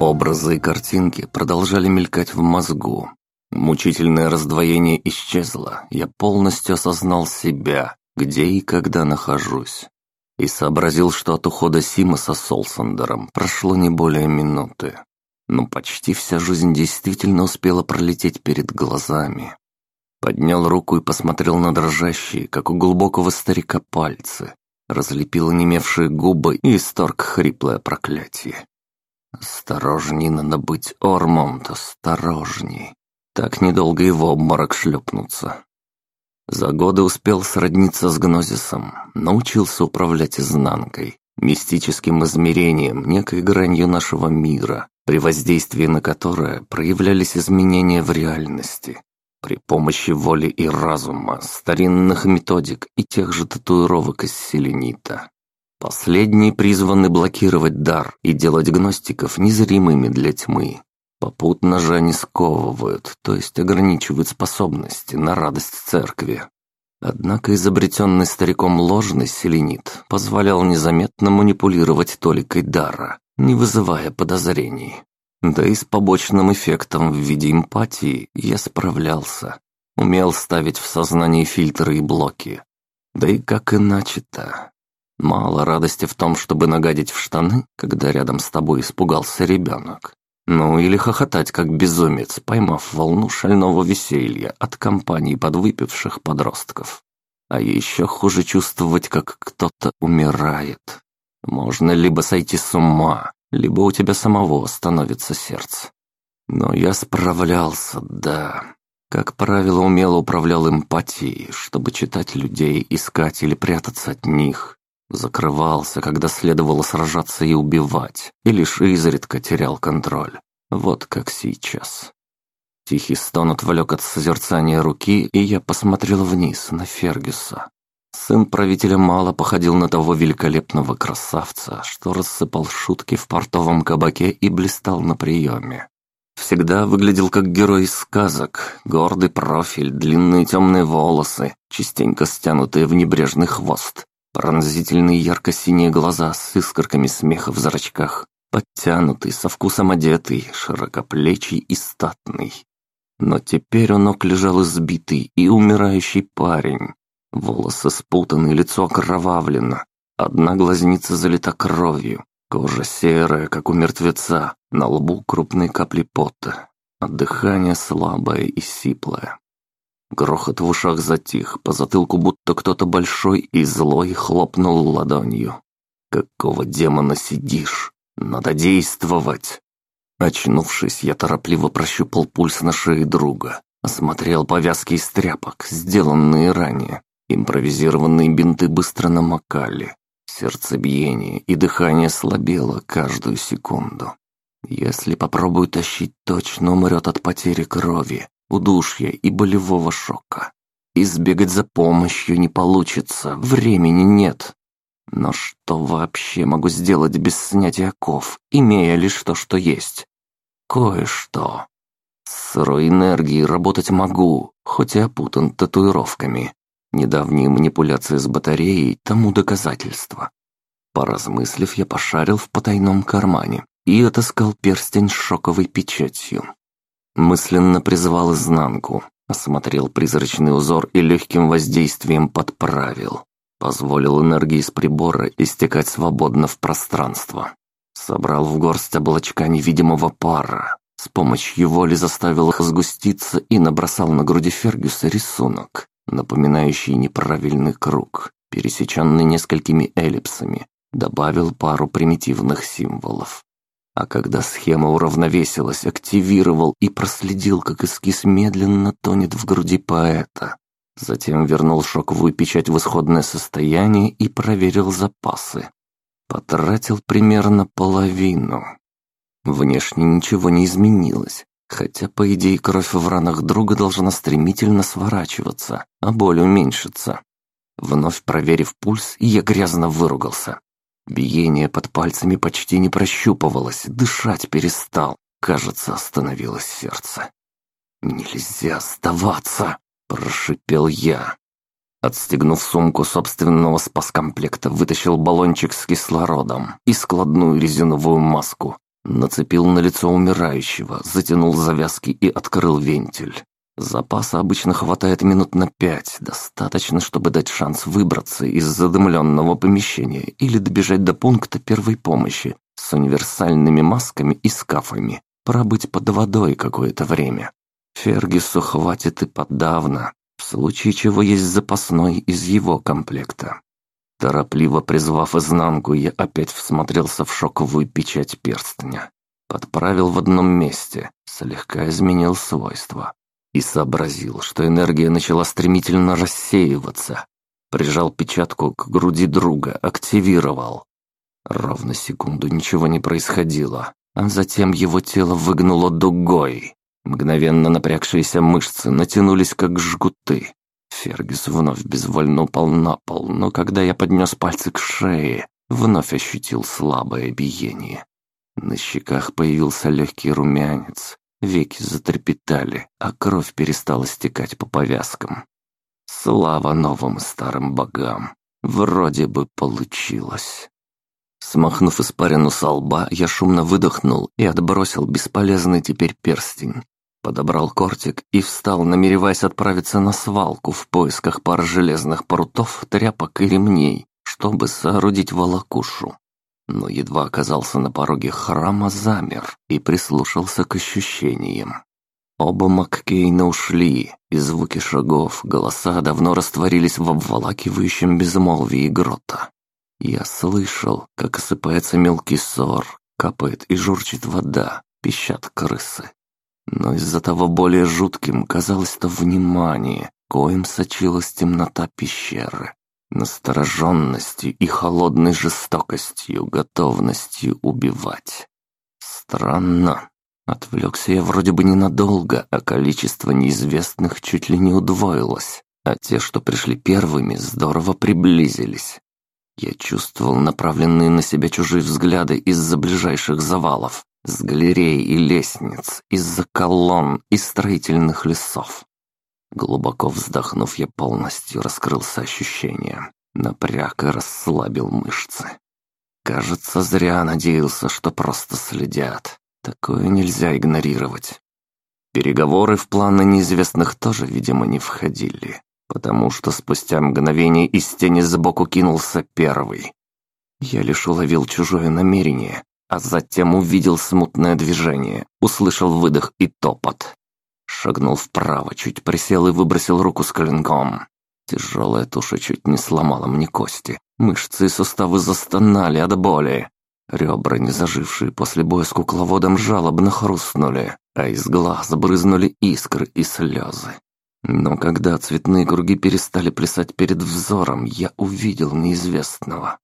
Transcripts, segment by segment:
Образы и картинки продолжали мелькать в мозгу. Мучительное раздвоение исчезло, я полностью осознал себя, где и когда нахожусь. И сообразил, что от ухода Симаса с Олсандером прошло не более минуты. Но почти вся жизнь действительно успела пролететь перед глазами. Поднял руку и посмотрел на дрожащие, как у глубокого старика, пальцы. Разлепил онемевшие губы и исторг хриплое проклятие. «Осторожней надо быть, Ормонт, осторожней. Так недолго его обморок шлепнуться». За годы успел сродниться с гнозисом, научился управлять изнанкой, мистическим измерением, некой гранью нашего мира, при воздействии на которое проявлялись изменения в реальности. При помощи воли и разума, старинных методик и тех же татуировок из селенита. Последние призваны блокировать дар и делать гностиков незримыми для тьмы. Попутно же они сковывают, то есть ограничивают способности на радость церкви. Однако изобретенный стариком ложный селенит позволял незаметно манипулировать толикой дара, не вызывая подозрений. Да и с побочным эффектом в виде эмпатии я справлялся. Умел ставить в сознании фильтры и блоки. Да и как иначе-то? Мало радости в том, чтобы нагадить в штаны, когда рядом с тобой испугался ребенок. Ну или хохотать как безумец, поймав волну шального веселья от компании подвыпивших подростков. А еще хуже чувствовать, как кто-то умирает. Можно либо сойти с ума, либо у тебя самого становится сердце. Но я справлялся, да. Как правило, умело управлял эмпатией, чтобы читать людей, искать или прятаться от них. Закрывался, когда следовало сражаться и убивать, и лишь изредка терял контроль. Вот как сейчас. Тихий стон отвлек от созерцания руки, и я посмотрел вниз на Фергюса. Сын правителя мало походил на того великолепного красавца, что рассыпал шутки в портовом кабаке и блистал на приеме. Всегда выглядел как герой из сказок, гордый профиль, длинные темные волосы, частенько стянутые в небрежный хвост, пронзительные ярко-синие глаза с искорками смеха в зрачках, подтянутый, со вкусом одетый, широкоплечий и статный. Но теперь у ног лежал избитый и умирающий парень, Волосы спутаны, лицо окровавлено. Одна глазница залита кровью. Кожа серая, как у мертвеца. На лбу крупные капли пота. А дыхание слабое и сиплое. Грохот в ушах затих, по затылку будто кто-то большой и злой хлопнул ладонью. «Какого демона сидишь? Надо действовать!» Очнувшись, я торопливо прощупал пульс на шее друга, осмотрел повязки из тряпок, сделанные ранее, Импровизированные бинты быстро намокали. Сердцебиение и дыхание слабело каждую секунду. Если попробую тащить, точно умрет от потери крови, удушья и болевого шока. Избегать за помощью не получится, времени нет. Но что вообще могу сделать без снятия оков, имея лишь то, что есть? Кое-что. С сырой энергией работать могу, хоть и опутан татуировками. Недавние манипуляции с батареей тому доказательство. Поразмыслив, я пошарил в потайном кармане и отыскал перстень с шоковой печатью. Мысленно призывал изнанку, осмотрел призрачный узор и легким воздействием подправил. Позволил энергии из прибора истекать свободно в пространство. Собрал в горсть облачка невидимого пара. С помощью воли заставил их сгуститься и набросал на груди Фергюса рисунок напоминающий неправильный круг, пересеченный несколькими эллипсами, добавил пару примитивных символов. А когда схема уравновесилась, активировал и проследил, как эскиз медленно тонет в груди поэта. Затем вернул шоковую печать в исходное состояние и проверил запасы. Потратил примерно половину. Внешне ничего не изменилось, Хотя, по идее, кровь в ранах друга должна стремительно сворачиваться, а боль уменьшиться. Вновь проверив пульс, я грязно выругался. Биение под пальцами почти не прощупывалось, дышать перестал. Кажется, остановилось сердце. «Нельзя сдаваться!» – прошипел я. Отстегнув сумку собственного спаскомплекта, вытащил баллончик с кислородом и складную резиновую маску. Нацепил на лицо умирающего, затянул завязки и открыл вентиль. Запаса обычно хватает минут на пять, достаточно, чтобы дать шанс выбраться из задымленного помещения или добежать до пункта первой помощи с универсальными масками и скафами, пробыть под водой какое-то время. Фергису хватит и подавно, в случае чего есть запасной из его комплекта. Торопливо призвав изнанку, я опять всмотрелся в шоковую печать перстня. Подправил в одном месте, слегка изменил свойства. И сообразил, что энергия начала стремительно рассеиваться. Прижал печатку к груди друга, активировал. Ровно секунду ничего не происходило, а затем его тело выгнуло дугой. Мгновенно напрягшиеся мышцы натянулись как жгуты, Фергюс вновь безвольно упал на пол, но когда я поднес пальцы к шее, вновь ощутил слабое биение. На щеках появился легкий румянец, веки затрепетали, а кровь перестала стекать по повязкам. Слава новым старым богам! Вроде бы получилось. Смахнув испарину со лба, я шумно выдохнул и отбросил бесполезный теперь перстень, Подобрал кортик и встал, намереваясь отправиться на свалку в поисках пар железных прутов, тряпок и ремней, чтобы соорудить волокушу. Но едва оказался на пороге храма, замер и прислушался к ощущениям. Оба Маккейна ушли, и звуки шагов, голоса давно растворились в обволакивающем безмолвии грота. Я слышал, как осыпается мелкий сор, капает и журчит вода, пищат крысы. Но из-за того более жутким казалось то внимание, коим сочилась темнота пещеры, настороженностью и холодной жестокостью, готовностью убивать. Странно. Отвлекся я вроде бы ненадолго, а количество неизвестных чуть ли не удвоилось, а те, что пришли первыми, здорово приблизились. Я чувствовал направленные на себя чужие взгляды из-за ближайших завалов, с галерей и лестниц, из-за колонн и строительных лесов. Глубоко вздохнув, я полностью раскрылся ощущением, напряг и расслабил мышцы. Кажется, зря надеялся, что просто следят. Такое нельзя игнорировать. Переговоры в планы неизвестных тоже, видимо, не входили, потому что спустя мгновение из тени сбоку кинулся первый. Я лишь уловил чужое намерение, а затем увидел смутное движение, услышал выдох и топот. Шагнул вправо, чуть присел и выбросил руку с клинком. Тяжелая туша чуть не сломала мне кости. Мышцы и суставы застонали от боли. Ребра, не зажившие после боя с кукловодом, жалобно хрустнули, а из глаз брызнули искры и слезы. Но когда цветные круги перестали плясать перед взором, я увидел неизвестного.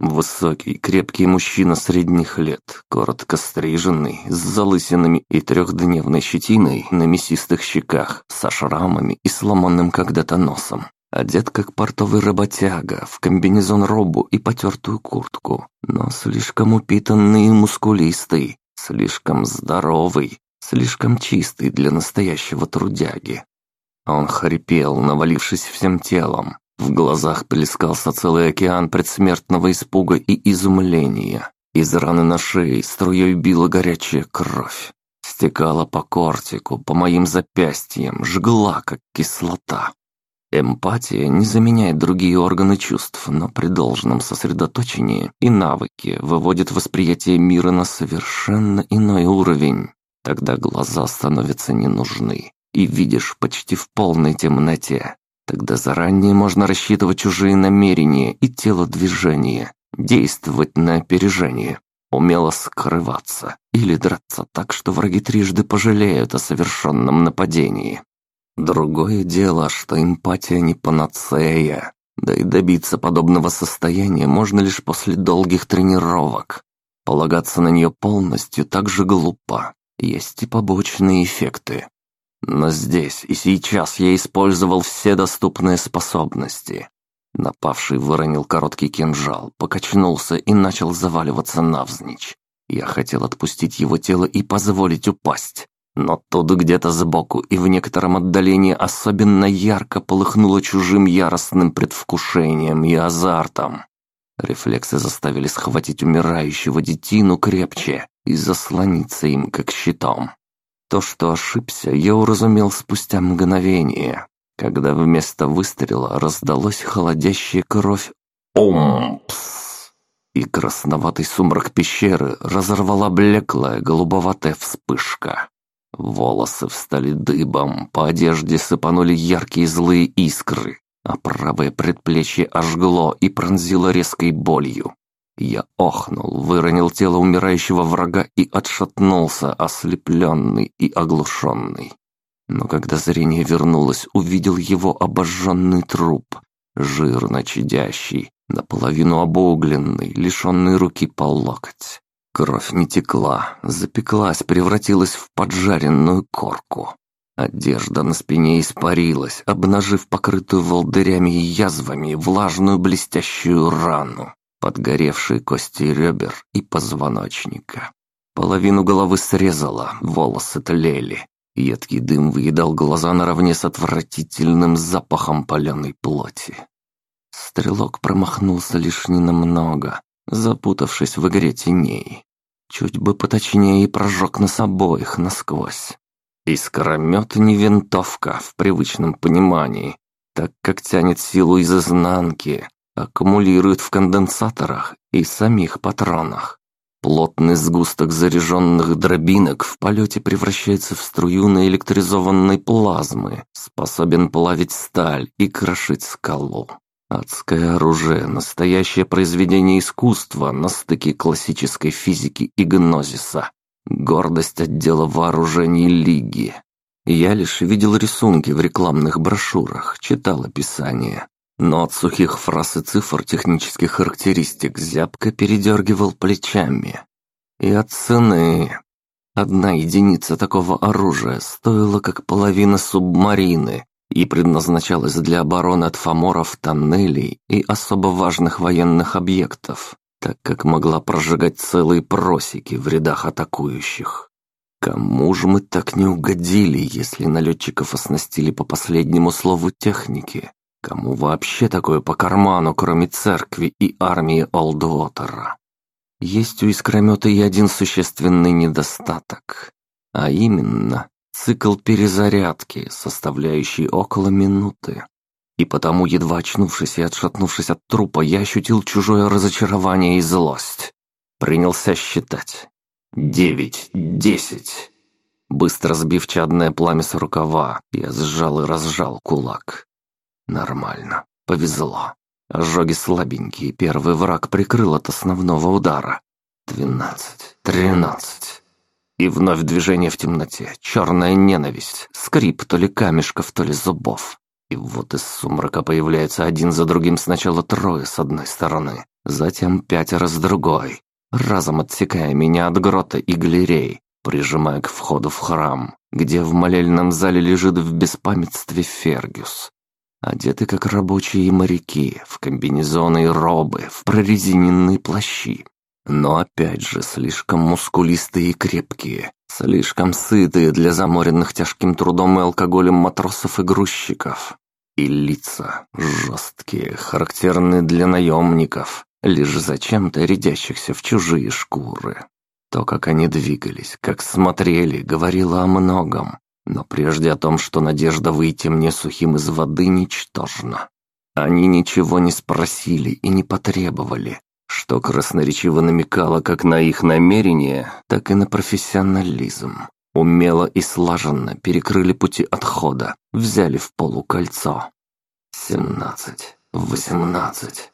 Высокий, крепкий мужчина средних лет, коротко стриженный, с залысинами и трехдневной щетиной на мясистых щеках, со шрамами и сломанным когда-то носом. Одет как портовый работяга, в комбинезон робу и потертую куртку, но слишком упитанный и мускулистый, слишком здоровый, слишком чистый для настоящего трудяги. Он хрипел, навалившись всем телом, в глазах плескался целый океан предсмертного испуга и изумления. Из раны на шее струей била горячая кровь. Стекала по кортику, по моим запястьям, жгла, как кислота. Эмпатия не заменяет другие органы чувств, но при должном сосредоточении и навыке выводит восприятие мира на совершенно иной уровень. Тогда глаза становятся не нужны, и видишь почти в полной темноте. Тогда заранее можно рассчитывать чужие намерения и телодвижения, действовать на опережение, умело скрываться или драться так, что враги трижды пожалеют о совершенном нападении. Другое дело, что эмпатия не панацея, да и добиться подобного состояния можно лишь после долгих тренировок. Полагаться на нее полностью так же глупо. Есть и побочные эффекты. Но здесь и сейчас я использовал все доступные способности. Напавший выронил короткий кинжал, покачнулся и начал заваливаться навзничь. Я хотел отпустить его тело и позволить упасть. Но тут где-то сбоку и в некотором отдалении особенно ярко полыхнуло чужим яростным предвкушением и азартом. Рефлексы заставили схватить умирающего детину крепче и заслониться им как щитом. То, что ошибся, я уразумел спустя мгновение, когда вместо выстрела раздалось холодящая кровь «Омпс!» и красноватый сумрак пещеры разорвала блеклая голубоватая вспышка. Волосы встали дыбом, по одежде сыпанули яркие злые искры, а правое предплечье ожгло и пронзило резкой болью. Я охнул, выронил тело умирающего врага и отшатнулся, ослепленный и оглушенный. Но когда зрение вернулось, увидел его обожженный труп, жирно чадящий, наполовину обугленный, лишенный руки по локоть. Кровь не текла, запеклась, превратилась в поджаренную корку. Одежда на спине испарилась, обнажив покрытую волдырями и язвами влажную блестящую рану, подгоревшие кости ребер и позвоночника. Половину головы срезала, волосы тлели. Едкий дым выедал глаза наравне с отвратительным запахом паленой плоти. Стрелок промахнулся лишь ненамного, запутавшись в игре теней. Чуть бы поточнее и прожег нас обоих насквозь. Искромет не винтовка в привычном понимании, так как тянет силу из изнанки, аккумулирует в конденсаторах и самих патронах. Плотный сгусток заряженных дробинок в полете превращается в струю наэлектризованной плазмы, способен плавить сталь и крошить скалу. Адское оружие – настоящее произведение искусства на стыке классической физики и гнозиса. Гордость отдела вооружений Лиги. Я лишь видел рисунки в рекламных брошюрах, читал описание. Но от сухих фраз и цифр технических характеристик зябко передергивал плечами. И от цены. Одна единица такого оружия стоила как половина субмарины и предназначалась для обороны от фаморов, тоннелей и особо важных военных объектов так как могла прожигать целые просеки в рядах атакующих. Кому же мы так не угодили, если налетчиков оснастили по последнему слову техники? Кому вообще такое по карману, кроме церкви и армии Олдуотера? Есть у искромета и один существенный недостаток, а именно цикл перезарядки, составляющий около минуты. И потому, едва очнувшись и отшатнувшись от трупа, я ощутил чужое разочарование и злость. Принялся считать. Девять, десять. Быстро сбив чадное пламя с рукава, я сжал и разжал кулак. Нормально. Повезло. Ожоги слабенькие, первый враг прикрыл от основного удара. Двенадцать, тринадцать. И вновь движение в темноте, черная ненависть, скрип то ли камешков, то ли зубов. И вот из сумрака появляются один за другим сначала трое с одной стороны, затем пятеро с другой, разом отсекая меня от грота и галерей, прижимая к входу в храм, где в молельном зале лежит в беспамятстве Фергюс. Одеты как рабочие моряки, в комбинезоны и робы, в прорезиненные плащи. Но опять же слишком мускулистые и крепкие, слишком сытые для заморенных тяжким трудом и алкоголем матросов и грузчиков. И лица жесткие, характерные для наемников, лишь зачем-то рядящихся в чужие шкуры. То, как они двигались, как смотрели, говорило о многом, но прежде о том, что надежда выйти мне сухим из воды ничтожна. Они ничего не спросили и не потребовали, что красноречиво намекало как на их намерение, так и на профессионализм. Умело и слаженно перекрыли пути отхода, взяли в полукольцо. Семнадцать, восемнадцать.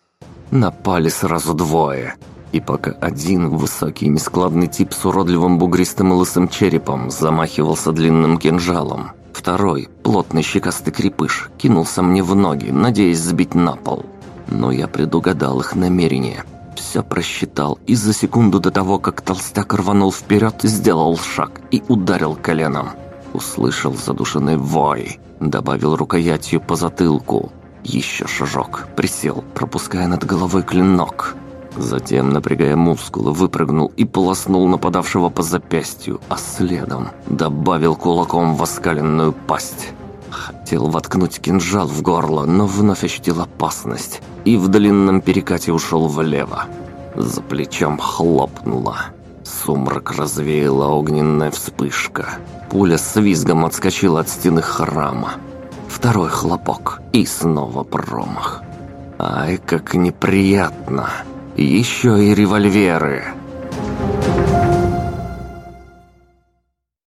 Напали сразу двое. И пока один высокий нескладный тип с уродливым бугристым лысым черепом замахивался длинным кинжалом, второй, плотный щекастый крепыш, кинулся мне в ноги, надеясь сбить на пол. Но я предугадал их намерение – все просчитал и за секунду до того, как толстяк рванул вперед, сделал шаг и ударил коленом. Услышал задушенный вой, добавил рукоятью по затылку. Еще шажок, присел, пропуская над головой клинок. Затем, напрягая мускулы, выпрыгнул и полоснул нападавшего по запястью, а следом добавил кулаком в оскаленную пасть. Хотел воткнуть кинжал в горло, но вновь ощутил опасность и в длинном перекате ушел влево. За плечом хлопнуло. сумрак развеяла огненная вспышка. Пуля с визгом отскочила от стены храма. Второй хлопок и снова промах. Ай, как неприятно. Еще и револьверы.